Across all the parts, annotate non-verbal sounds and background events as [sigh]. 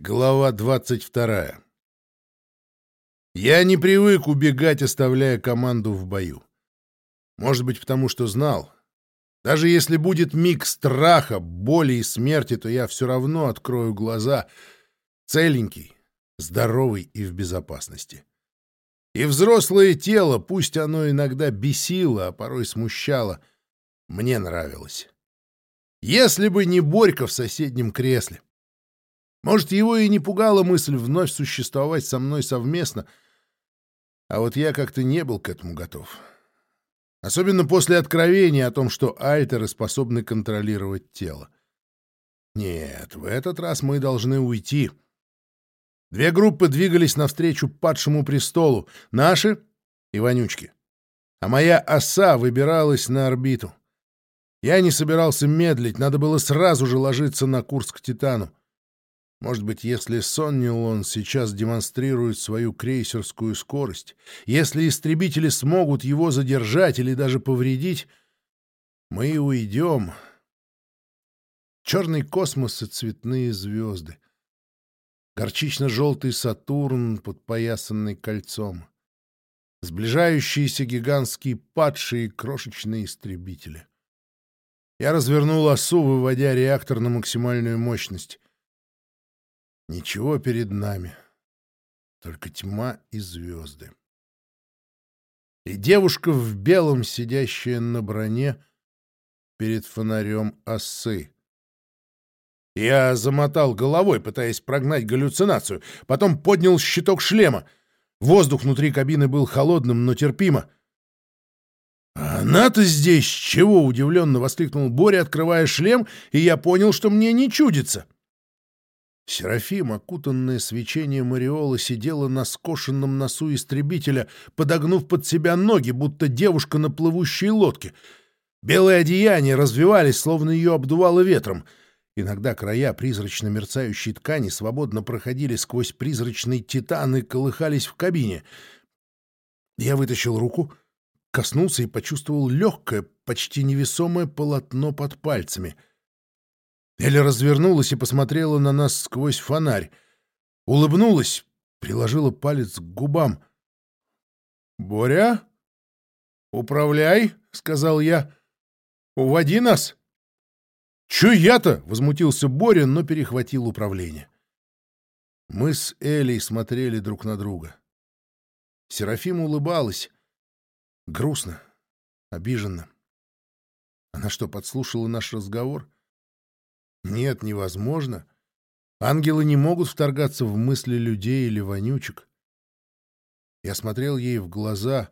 Глава 22. Я не привык убегать, оставляя команду в бою. Может быть, потому что знал. Даже если будет миг страха, боли и смерти, то я все равно открою глаза, целенький, здоровый и в безопасности. И взрослое тело, пусть оно иногда бесило, а порой смущало, мне нравилось. Если бы не Борька в соседнем кресле. Может, его и не пугала мысль вновь существовать со мной совместно, а вот я как-то не был к этому готов. Особенно после откровения о том, что альтеры способны контролировать тело. Нет, в этот раз мы должны уйти. Две группы двигались навстречу падшему престолу, наши и вонючки. А моя оса выбиралась на орбиту. Я не собирался медлить, надо было сразу же ложиться на курс к Титану. Может быть, если Соннилон сейчас демонстрирует свою крейсерскую скорость, если истребители смогут его задержать или даже повредить, мы уйдем. Черный космос и цветные звезды. Горчично-желтый Сатурн, подпоясанный кольцом. Сближающиеся гигантские падшие крошечные истребители. Я развернул осу, выводя реактор на максимальную мощность. Ничего перед нами, только тьма и звезды. И девушка в белом, сидящая на броне перед фонарем осы. Я замотал головой, пытаясь прогнать галлюцинацию, потом поднял щиток шлема. Воздух внутри кабины был холодным, но терпимо. «Она-то здесь чего?» — удивленно воскликнул Боря, открывая шлем, и я понял, что мне не чудится. — Серафим, окутанная свечением ореола, сидела на скошенном носу истребителя, подогнув под себя ноги, будто девушка на плывущей лодке. Белые одеяния развивались, словно ее обдувало ветром. Иногда края призрачно мерцающей ткани свободно проходили сквозь призрачный титан и колыхались в кабине. Я вытащил руку, коснулся и почувствовал легкое, почти невесомое полотно под пальцами — Эля развернулась и посмотрела на нас сквозь фонарь. Улыбнулась, приложила палец к губам. «Боря, управляй», — сказал я. «Уводи нас». «Чё я-то?» — возмутился Боря, но перехватил управление. Мы с Элей смотрели друг на друга. Серафима улыбалась. Грустно, обиженно. Она что, подслушала наш разговор? — нет, невозможно. Ангелы не могут вторгаться в мысли людей или вонючек. Я смотрел ей в глаза,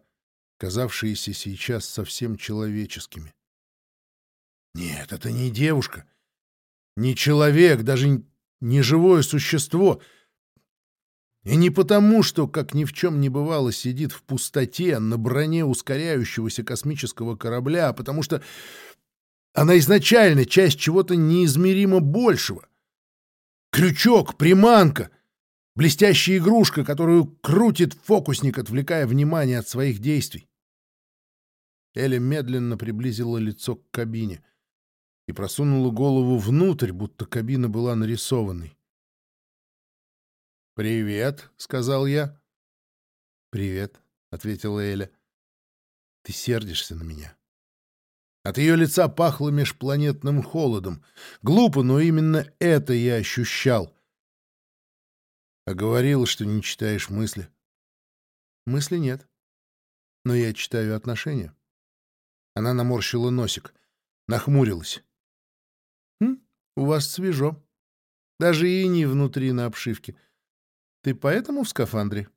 казавшиеся сейчас совсем человеческими. Нет, это не девушка, не человек, даже не живое существо. И не потому, что, как ни в чем не бывало, сидит в пустоте на броне ускоряющегося космического корабля, а потому что она изначально часть чего-то неизмеримо большего. Крючок, приманка, блестящая игрушка, которую крутит фокусник, отвлекая внимание от своих действий. Эля медленно приблизила лицо к кабине и просунула голову внутрь, будто кабина была нарисованной. «Привет», — сказал я. «Привет», — ответила Эля. «Ты сердишься на меня». От ее лица пахло межпланетным холодом. Глупо, но именно это я ощущал. А говорила, что не читаешь мысли. Мысли нет. Но я читаю отношения. Она наморщила носик, нахмурилась. «Хм, у вас свежо. Даже и не внутри на обшивке. Ты поэтому в скафандре?»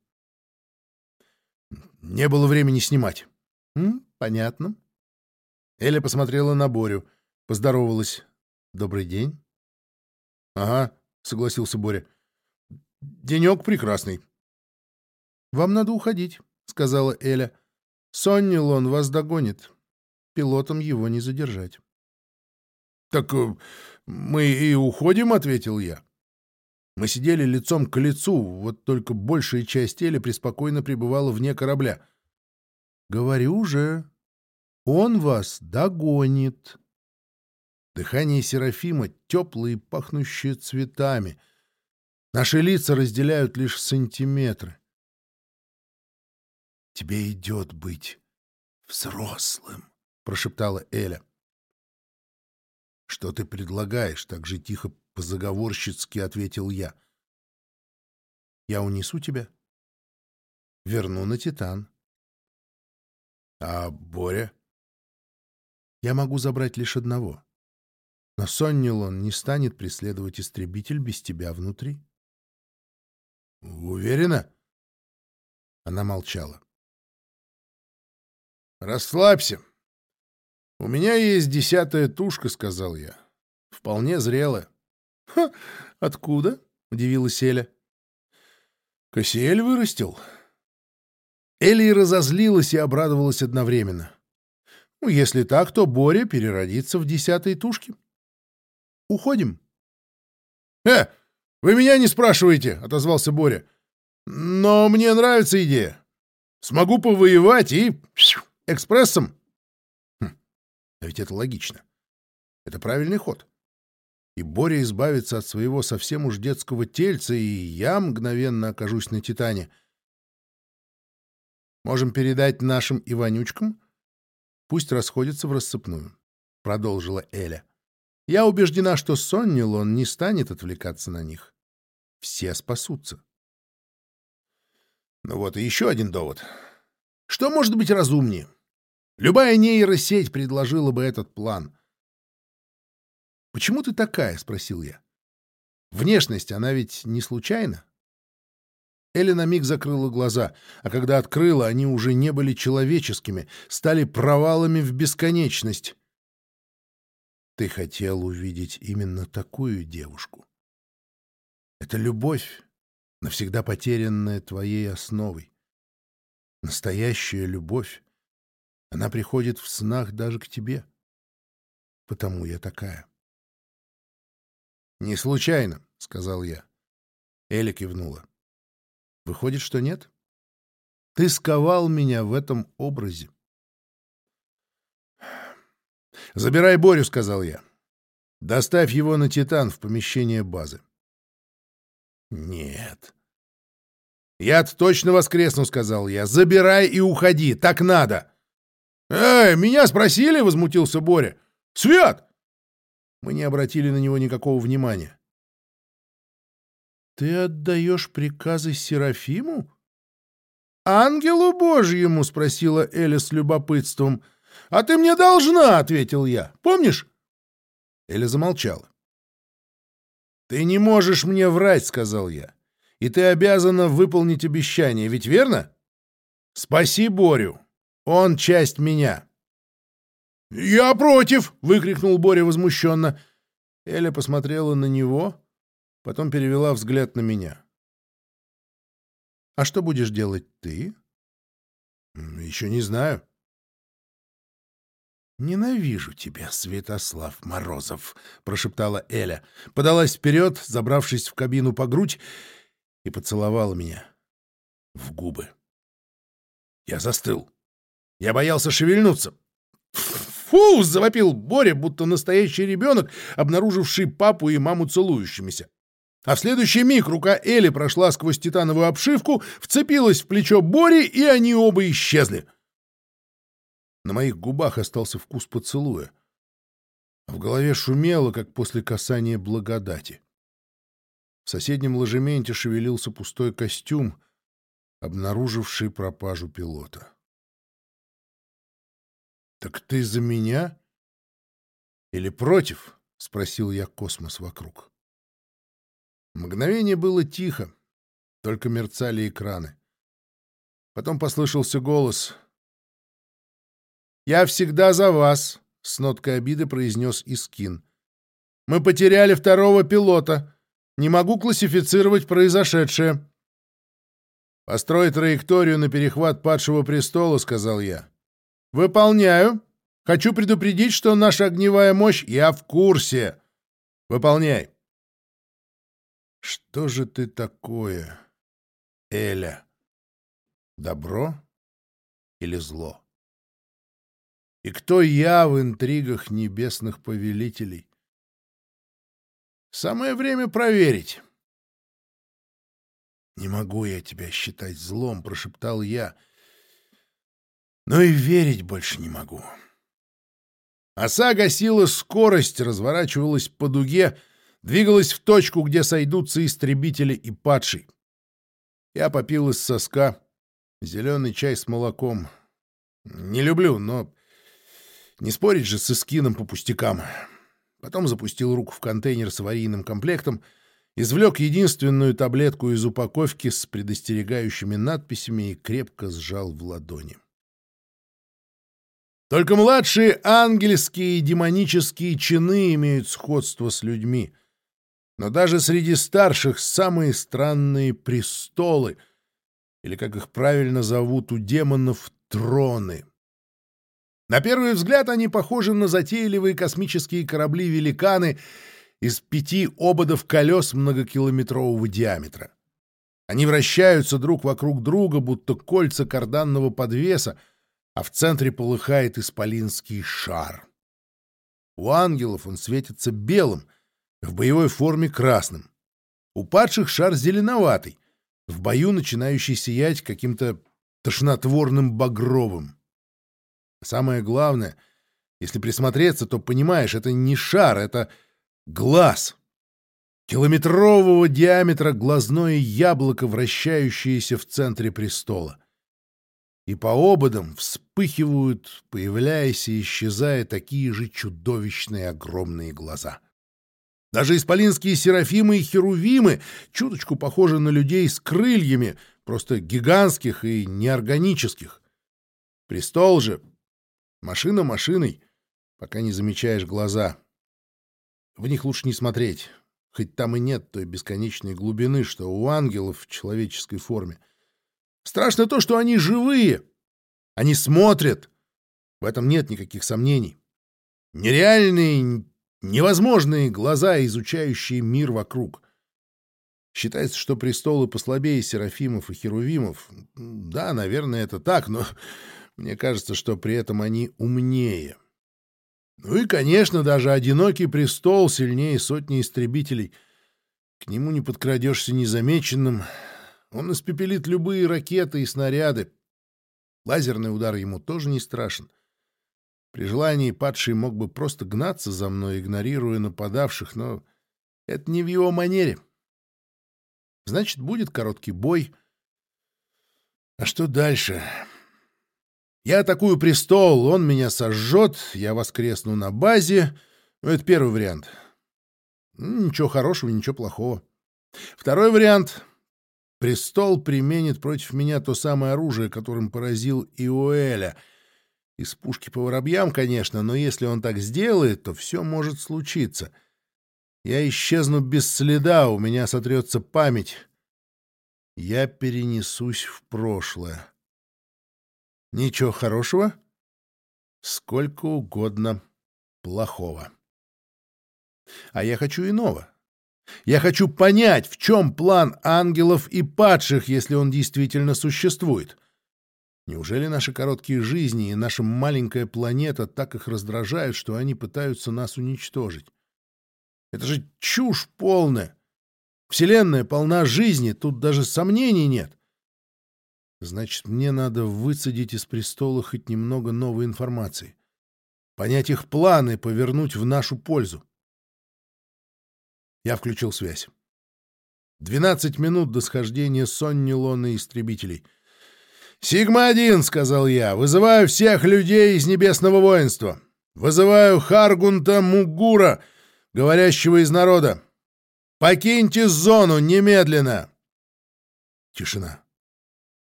«Не было времени снимать». «Хм, понятно. Эля посмотрела на Борю, поздоровалась. «Добрый день». «Ага», — согласился Боря. «Денек прекрасный». «Вам надо уходить», — сказала Эля. «Соннилон вас догонит. Пилотом его не задержать». «Так э, мы и уходим», — ответил я. Мы сидели лицом к лицу, вот только большая часть Эли преспокойно пребывала вне корабля. «Говорю же», он вас догонит. Дыхание Серафима теплое и пахнущее цветами. Наши лица разделяют лишь сантиметры. «Тебе идет быть взрослым», — прошептала Эля. «Что ты предлагаешь?» — так же тихо по-заговорщицки ответил я. «Я унесу тебя. Верну на Титан». «А Боря?» «Я могу забрать лишь одного. Но Соннилон не станет преследовать истребитель без тебя внутри». «Уверена?» Она молчала. «Расслабься. У меня есть десятая тушка», — сказал я. «Вполне зрелая». «Ха! Откуда?» — удивилась Эля. «Кассиэль вырастил». Элли разозлилась и обрадовалась одновременно. «Ну, если так, то Боря переродится в десятой тушке. Уходим». «Э, вы меня не спрашиваете», — отозвался Боря. «Но мне нравится идея. Смогу повоевать и... экспрессом». Хм, а ведь это логично. Это правильный ход. И Боря избавится от своего совсем уж детского тельца, и я мгновенно окажусь на Титане. Можем передать нашим Иванючкам? Пусть расходятся в рассыпную, — продолжила Эля. Я убеждена, что Соннилон не станет отвлекаться на них. Все спасутся. Ну вот и еще один довод. Что может быть разумнее? Любая нейросеть предложила бы этот план. «Почему ты такая?» — спросил я. «Внешность, она ведь не случайна?» Элли на миг закрыла глаза, а когда открыла, они уже не были человеческими, стали провалами в бесконечность. Ты хотел увидеть именно такую девушку. Это любовь, навсегда потерянная твоей основой. Настоящая любовь. Она приходит в снах даже к тебе. Потому я такая. «Не случайно», — сказал я. Эля кивнула. «Выходит, что нет? Ты сковал меня в этом образе. «Забирай Борю», — сказал я. «Доставь его на Титан в помещение базы». «Нет». «Я-то точно воскресну», — сказал я. «Забирай и уходи, так надо». «Эй, меня спросили?» — возмутился Боря. «Свят!» Мы не обратили на него никакого внимания. «Ты отдаешь приказы Серафиму?» «Ангелу Божьему?» — спросила Эля с любопытством. «А ты мне должна!» — ответил я. «Помнишь?» Эля замолчала. «Ты не можешь мне врать», — сказал я. «И ты обязана выполнить обещание, ведь верно? Спаси Борю. Он часть меня». «Я против!» — выкрикнул Боря возмущенно. Эля посмотрела на него, потом перевела взгляд на меня. «А что будешь делать ты?» «Еще не знаю». «Ненавижу тебя, Святослав Морозов», — прошептала Эля. Подалась вперед, забравшись в кабину по грудь, и поцеловала меня в губы. Я застыл. Я боялся шевельнуться. «Фу!» — завопил Боря, будто настоящий ребенок, обнаруживший папу и маму целующимися. А в следующий миг рука Эли прошла сквозь титановую обшивку, вцепилась в плечо Бори, и они оба исчезли. На моих губах остался вкус поцелуя. В голове шумело, как после касания благодати. В соседнем ложементе шевелился пустой костюм, обнаруживший пропажу пилота. «Так ты за меня? Или против?» — спросил я космос вокруг. Мгновение было тихо, только мерцали экраны. Потом послышался голос — «Я всегда за вас», — с ноткой обиды произнес Искин. «Мы потеряли второго пилота. Не могу классифицировать произошедшее». «Построй траекторию на перехват падшего престола», — сказал я. «Выполняю. Хочу предупредить, что наша огневая мощь... Я в курсе. Выполняй». «Что же ты такое, Эля? Добро или зло?» И кто я в интригах небесных повелителей? Самое время проверить. «Не могу я тебя считать злом», — прошептал я. «Но и верить больше не могу». Оса гасила скорость, разворачивалась по дуге, двигалась в точку, где сойдутся истребители и падший. Я попил из соска зеленый чай с молоком. Не люблю, но не спорить же с эскином по пустякам. Потом запустил руку в контейнер с аварийным комплектом, извлек единственную таблетку из упаковки с предостерегающими надписями и крепко сжал в ладони. Только младшие ангельские и демонические чины имеют сходство с людьми. Но даже среди старших самые странные престолы, или, как их правильно зовут у демонов, троны. На первый взгляд они похожи на затейливые космические корабли-великаны из пяти ободов колес многокилометрового диаметра. Они вращаются друг вокруг друга, будто кольца карданного подвеса, а в центре полыхает исполинский шар. У ангелов он светится белым, в боевой форме красным. У падших шар зеленоватый, в бою начинающий сиять каким-то тошнотворным багровым. Самое главное, если присмотреться, то понимаешь, это не шар, это глаз. Километрового диаметра глазное яблоко, вращающееся в центре престола и по ободам вспыхивают, появляясь и исчезая такие же чудовищные огромные глаза. Даже исполинские серафимы и херувимы чуточку похожи на людей с крыльями, просто гигантских и неорганических. Престол же — машина машиной, пока не замечаешь глаза. В них лучше не смотреть, хоть там и нет той бесконечной глубины, что у ангелов в человеческой форме — Страшно то, что они живые. Они смотрят. В этом нет никаких сомнений. Нереальные, невозможные глаза, изучающие мир вокруг. Считается, что престолы послабее Серафимов и Херувимов. Да, наверное, это так, но [laughs] мне кажется, что при этом они умнее. Ну и, конечно, даже одинокий престол сильнее сотни истребителей. К нему не подкрадешься незамеченным, он испепелит любые ракеты и снаряды. Лазерный удар ему тоже не страшен. При желании падший мог бы просто гнаться за мной, игнорируя нападавших, но это не в его манере. Значит, будет короткий бой. А что дальше? Я атакую престол, он меня сожжет, я воскресну на базе. Ну, это первый вариант. Ничего хорошего, ничего плохого. Второй вариант Престол применит против меня то самое оружие, которым поразил Иоэля. Из пушки по воробьям, конечно, но если он так сделает, то все может случиться. Я исчезну без следа, у меня сотрется память. Я перенесусь в прошлое. Ничего хорошего? Сколько угодно плохого. А я хочу иного. Я хочу понять, в чем план ангелов и падших, если он действительно существует. Неужели наши короткие жизни и наша маленькая планета так их раздражают, что они пытаются нас уничтожить? Это же чушь полная. Вселенная полна жизни, тут даже сомнений нет. Значит, мне надо выцедить из престола хоть немного новой информации. Понять их планы, повернуть в нашу пользу. Я включил связь. Двенадцать минут до схождения Сонни Лона истребителей. «Сигма-1», — сказал я, — «вызываю всех людей из Небесного воинства. Вызываю Харгунта Мугура, говорящего из народа. Покиньте зону немедленно!» Тишина.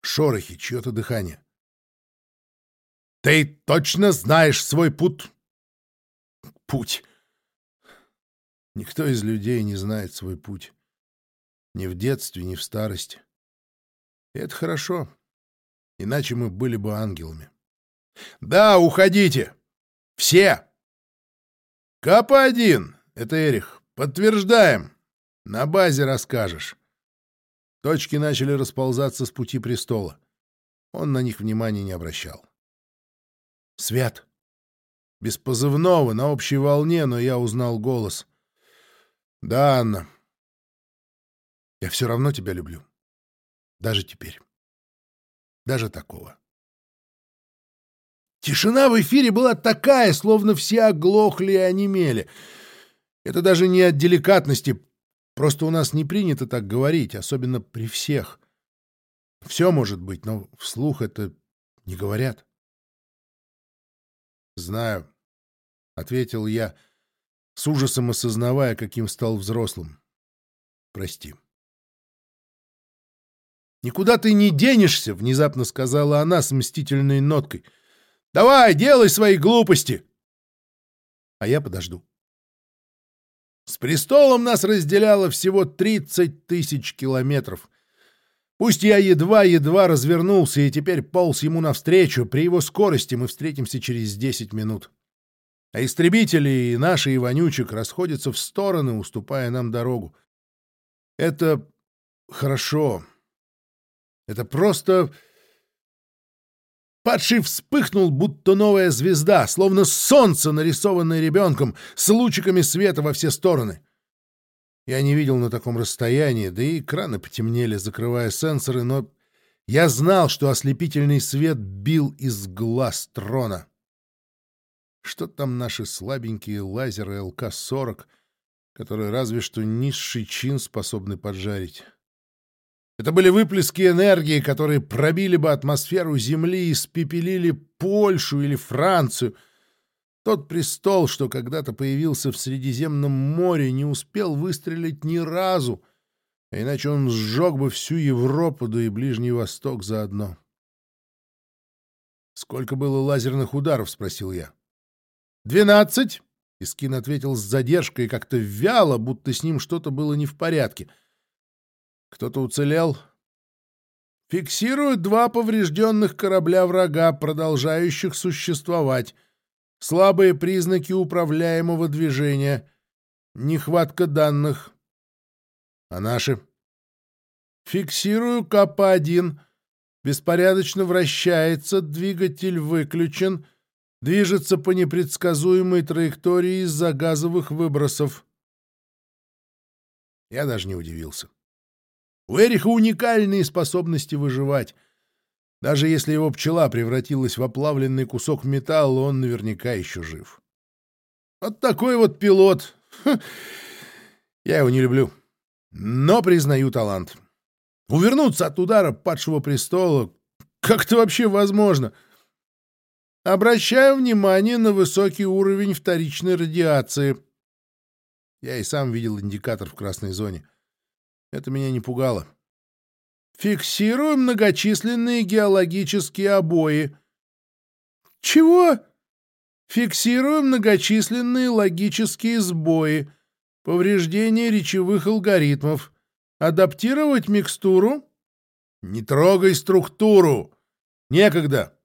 Шорохи, чье-то дыхание. «Ты точно знаешь свой путь?» «Путь. Никто из людей не знает свой путь. Ни в детстве, ни в старости. И это хорошо. Иначе мы были бы ангелами. «Да, уходите! Все!» «Капа-1! Это Эрих. Подтверждаем. На базе расскажешь». Точки начали расползаться с пути престола. Он на них внимания не обращал. «Свят!» Без позывного, на общей волне, но я узнал голос — да, Анна. Я все равно тебя люблю. Даже теперь. Даже такого. Тишина в эфире была такая, словно все оглохли и онемели. Это даже не от деликатности, просто у нас не принято так говорить, особенно при всех. Все может быть, но вслух это не говорят. «Знаю», — ответил я, с ужасом осознавая, каким стал взрослым. «Прости». «Никуда ты не денешься!» — внезапно сказала она с мстительной ноткой. «Давай, делай свои глупости!» А я подожду. С престолом нас разделяло всего тридцать тысяч километров. Пусть я едва-едва развернулся и теперь полз ему навстречу, при его скорости мы встретимся через десять минут. А истребители и наши Иванючек расходятся в стороны, уступая нам дорогу. Это хорошо. Это просто... Падший вспыхнул, будто новая звезда, словно солнце, нарисованное ребенком, с лучиками света во все стороны. Я не видел на таком расстоянии, да и экраны потемнели, закрывая сенсоры, но я знал, что ослепительный свет бил из глаз трона. Что там наши слабенькие лазеры ЛК-40, которые разве что низший чин способны поджарить? Это были выплески энергии, которые пробили бы атмосферу Земли и спепелили Польшу или Францию. Тот престол, что когда-то появился в Средиземном море, не успел выстрелить ни разу, а иначе он сжег бы всю Европу, да и Ближний Восток заодно. «Сколько было лазерных ударов?» — спросил я. «Двенадцать!» — Искин ответил с задержкой, как-то вяло, будто с ним что-то было не в порядке — кто-то уцелел? Фиксируют два поврежденных корабля врага, продолжающих существовать. Слабые признаки управляемого движения. Нехватка данных. А наши? Фиксирую КП-1. Беспорядочно вращается, двигатель выключен, движется по непредсказуемой траектории из-за газовых выбросов. Я даже не удивился. У Эриха уникальные способности выживать. Даже если его пчела превратилась в оплавленный кусок металла, он наверняка еще жив. Вот такой вот пилот. Я его не люблю, но признаю талант. Увернуться от удара падшего престола как это вообще возможно? Обращаю внимание на высокий уровень вторичной радиации. Я и сам видел индикатор в красной зоне. Это меня не пугало. Фиксируем многочисленные геологические обои. Чего? Фиксируем многочисленные логические сбои, повреждение речевых алгоритмов. Адаптировать микстуру? Не трогай структуру. Некогда.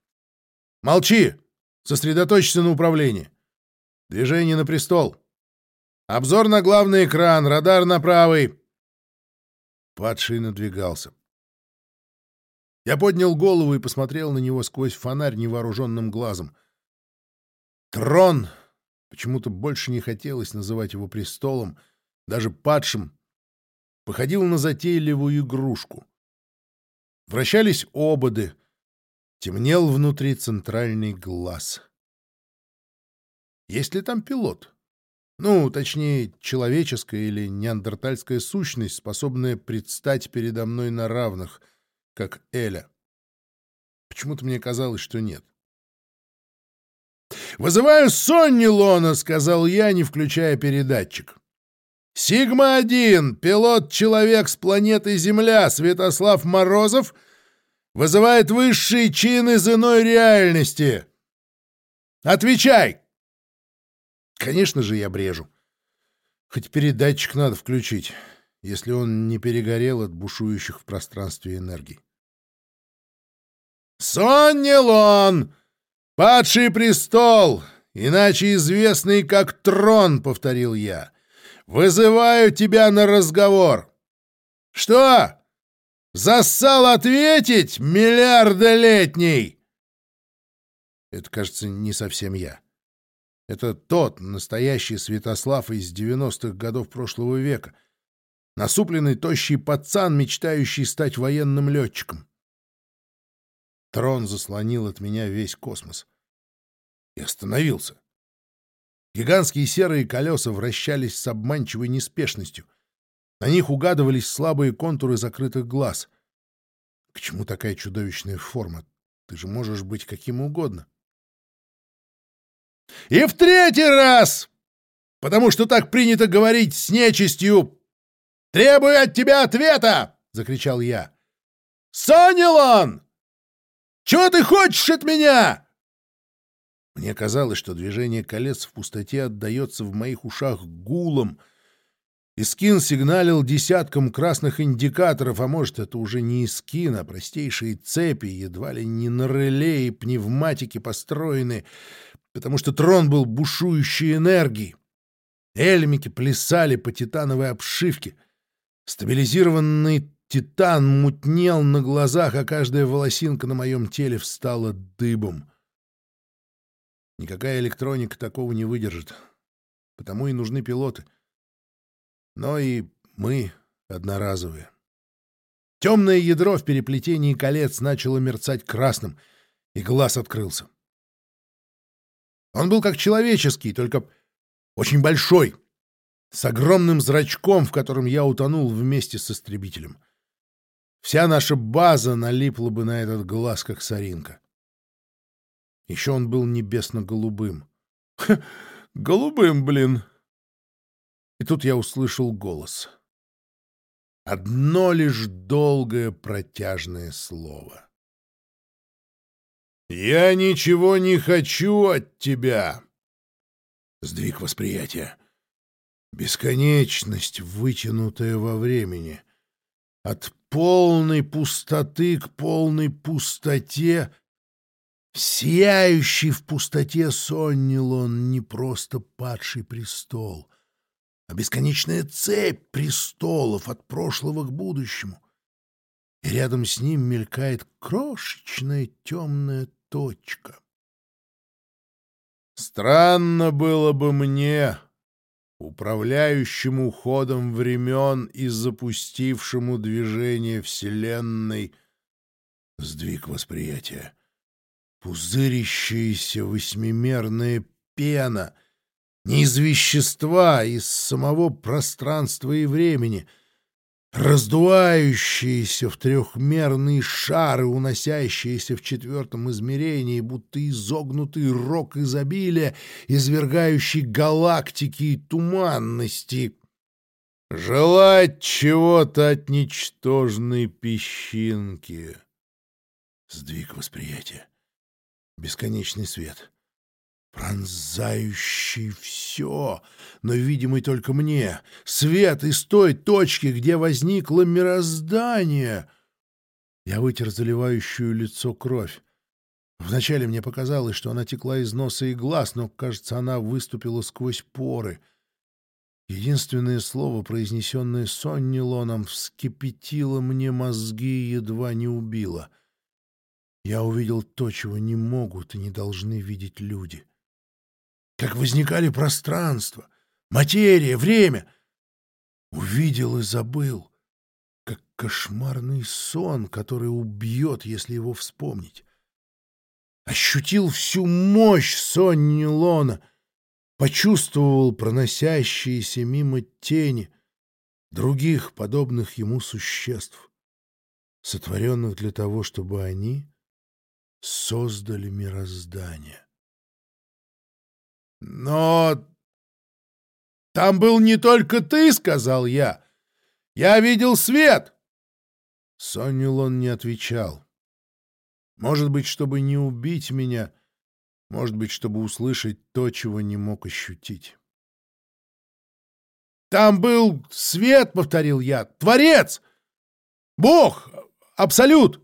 Молчи. Сосредоточься на управлении. Движение на престол. Обзор на главный экран, радар на правый. Падший надвигался. Я поднял голову и посмотрел на него сквозь фонарь невооруженным глазом. Трон! Почему-то больше не хотелось называть его престолом, даже падшим. Походил на затейливую игрушку. Вращались ободы. Темнел внутри центральный глаз. Есть ли там пилот? Ну, точнее, человеческая или неандертальская сущность, способная предстать передо мной на равных, как Эля. Почему-то мне казалось, что нет. «Вызываю Сонни Лона», — сказал я, не включая передатчик. «Сигма-1, пилот-человек с планеты Земля, Святослав Морозов, вызывает высший чин из иной реальности. Отвечай!» Конечно же, я брежу. Хоть передатчик надо включить, если он не перегорел от бушующих в пространстве энергий. «Соннилон! Падший престол, иначе известный как трон», — повторил я. «Вызываю тебя на разговор». «Что? Зассал ответить, миллиардолетний?» Это, кажется, не совсем я. Это тот, настоящий Святослав из 90-х годов прошлого века. насупленный тощий пацан, мечтающий стать военным летчиком. Трон заслонил от меня весь космос. И остановился. Гигантские серые колеса вращались с обманчивой неспешностью. На них угадывались слабые контуры закрытых глаз. К чему такая чудовищная форма? Ты же можешь быть каким угодно. И в третий раз, потому что так принято говорить с нечистью, требую от тебя ответа! — закричал я. — Сонилон! Чего ты хочешь от меня? Мне казалось, что движение колец в пустоте отдается в моих ушах гулом. Искин сигналил десяткам красных индикаторов, а может, это уже не Искин, а простейшие цепи, едва ли не на реле и пневматики построены, потому что трон был бушующей энергией. Эльмики плясали по титановой обшивке. Стабилизированный титан мутнел на глазах, а каждая волосинка на моем теле встала дыбом. Никакая электроника такого не выдержит. Потому и нужны пилоты. Но и мы одноразовые. Темное ядро в переплетении колец начало мерцать красным, и глаз открылся. Он был как человеческий, только очень большой, с огромным зрачком, в котором я утонул вместе с истребителем. Вся наша база налипла бы на этот глаз, как соринка. Еще он был небесно-голубым. Голубым, блин! И тут я услышал голос. Одно лишь долгое протяжное слово. «Я ничего не хочу от тебя!» Сдвиг восприятия. Бесконечность, вытянутая во времени. От полной пустоты к полной пустоте Сияющий в пустоте соннил он не просто падший престол, а бесконечная цепь престолов от прошлого к будущему. И рядом с ним мелькает крошечная темная точка. Странно было бы мне, управляющему ходом времен и запустившему движение Вселенной, сдвиг восприятия пузырящаяся восьмимерная пена, не из вещества, а из самого пространства и времени, раздувающиеся в трехмерные шары, уносящиеся в четвертом измерении, будто изогнутый рог изобилия, извергающий галактики и туманности. Желать чего-то от ничтожной песчинки. Сдвиг восприятия бесконечный свет, пронзающий все, но видимый только мне, свет из той точки, где возникло мироздание. Я вытер заливающую лицо кровь. Вначале мне показалось, что она текла из носа и глаз, но, кажется, она выступила сквозь поры. Единственное слово, произнесенное Сонни Лоном, вскипятило мне мозги и едва не убило — я увидел то, чего не могут и не должны видеть люди. Как возникали пространство, материя, время. Увидел и забыл, как кошмарный сон, который убьет, если его вспомнить. Ощутил всю мощь Сонни Лона, почувствовал проносящиеся мимо тени других подобных ему существ, сотворенных для того, чтобы они создали мироздание. «Но там был не только ты», — сказал я. «Я видел свет!» Соннилон не отвечал. Может быть, чтобы не убить меня, может быть, чтобы услышать то, чего не мог ощутить. «Там был свет», — повторил я, — «творец! Бог! Абсолют!»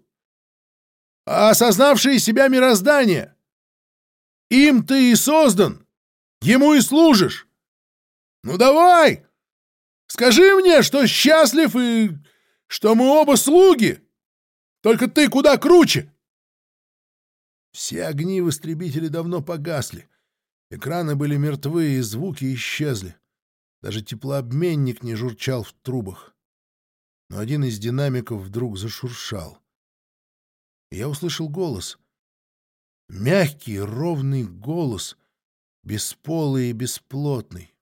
осознавшие себя мироздание. Им ты и создан, ему и служишь. Ну давай, скажи мне, что счастлив и что мы оба слуги, только ты куда круче. Все огни в истребителе давно погасли. Экраны были мертвы, и звуки исчезли. Даже теплообменник не журчал в трубах. но один из динамиков вдруг зашуршал. я услышал голос. Мягкий, ровный голос, бесполый и бесплотный.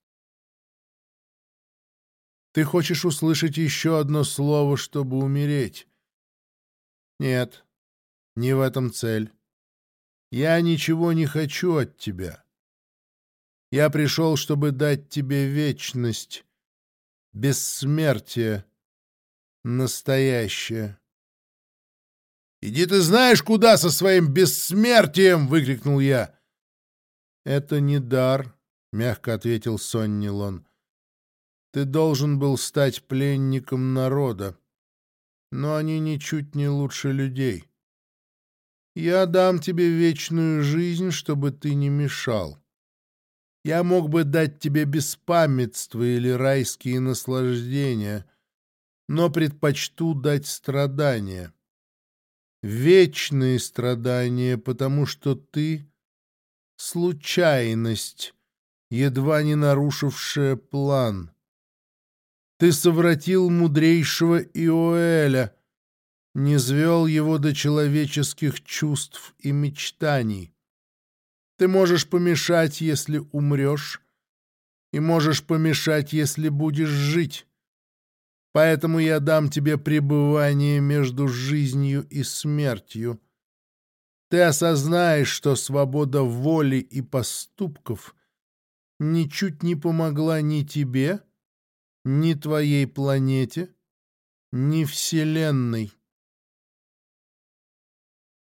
Ты хочешь услышать еще одно слово, чтобы умереть? Нет, не в этом цель. Я ничего не хочу от тебя. Я пришел, чтобы дать тебе вечность, бессмертие, настоящее. «Иди ты знаешь куда со своим бессмертием!» — выкрикнул я. «Это не дар», — мягко ответил Соннилон. «Ты должен был стать пленником народа, но они ничуть не лучше людей. Я дам тебе вечную жизнь, чтобы ты не мешал. Я мог бы дать тебе беспамятство или райские наслаждения, но предпочту дать страдания. Вечные страдания, потому что ты — случайность, едва не нарушившая план. Ты совратил мудрейшего Иоэля, не звел его до человеческих чувств и мечтаний. Ты можешь помешать, если умрешь, и можешь помешать, если будешь жить. Поэтому я дам тебе пребывание между жизнью и смертью. Ты осознаешь, что свобода воли и поступков ничуть не помогла ни тебе, ни твоей планете, ни Вселенной.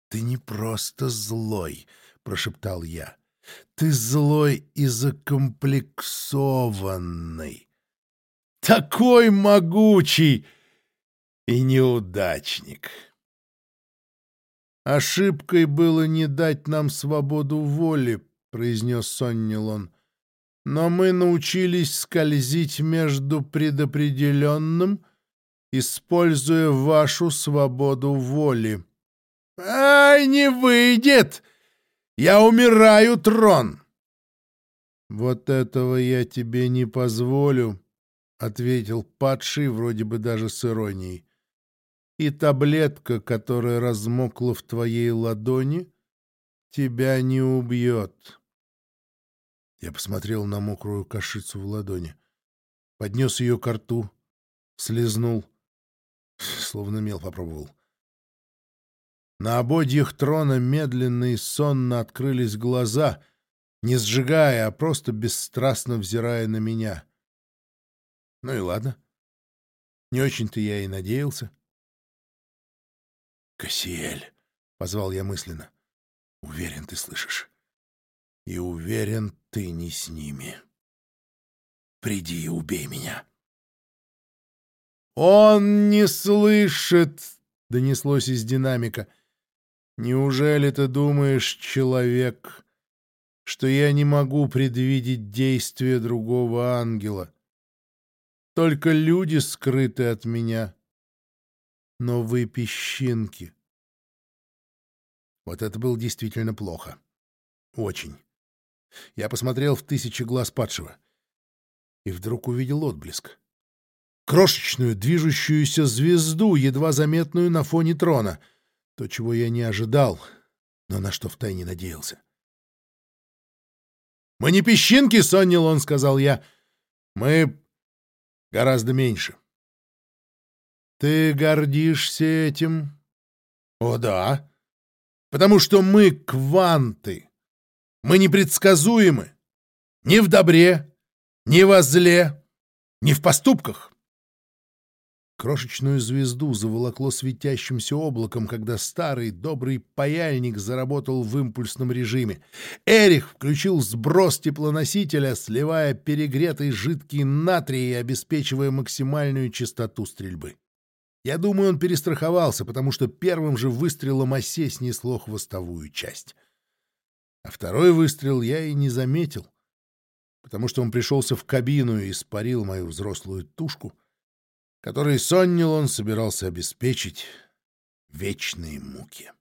Ты не просто злой, — прошептал я. «Ты злой и закомплексованный, такой могучий и неудачник». «Ошибкой было не дать нам свободу воли», — произнес Соннилон. «Но мы научились скользить между предопределенным, используя вашу свободу воли». «Ай, не выйдет!» Я умираю, трон!» «Вот этого я тебе не позволю», — ответил падший, вроде бы даже с иронией. «И таблетка, которая размокла в твоей ладони, тебя не убьет». Я посмотрел на мокрую кашицу в ладони, поднес ее к рту, слезнул, словно мел попробовал. На ободьях трона медленно и сонно открылись глаза, не сжигая, а просто бесстрастно взирая на меня. Ну и ладно. Не очень-то я и надеялся. «Кассиэль», — позвал я мысленно, — «уверен, ты слышишь. И уверен, ты не с ними. Приди и убей меня». «Он не слышит!» — донеслось из динамика — Неужели ты думаешь, человек, что я не могу предвидеть действия другого ангела? Только люди скрыты от меня, но вы песчинки. Вот это было действительно плохо. Очень. Я посмотрел в тысячи глаз падшего и вдруг увидел отблеск. Крошечную движущуюся звезду, едва заметную на фоне трона — то, чего я не ожидал, но на что втайне надеялся. «Мы не песчинки, Соннилон», — сказал я. «Мы гораздо меньше». «Ты гордишься этим?» «О, да. Потому что мы кванты. Мы непредсказуемы. Ни в добре, ни во зле, ни в поступках. Крошечную звезду заволокло светящимся облаком, когда старый добрый паяльник заработал в импульсном режиме. Эрих включил сброс теплоносителя, сливая перегретый жидкий натрий и обеспечивая максимальную частоту стрельбы. Я думаю, он перестраховался, потому что первым же выстрелом осе снесло хвостовую часть. А второй выстрел я и не заметил, потому что он пришелся в кабину и испарил мою взрослую тушку — который Соннилон собирался обеспечить вечные муки.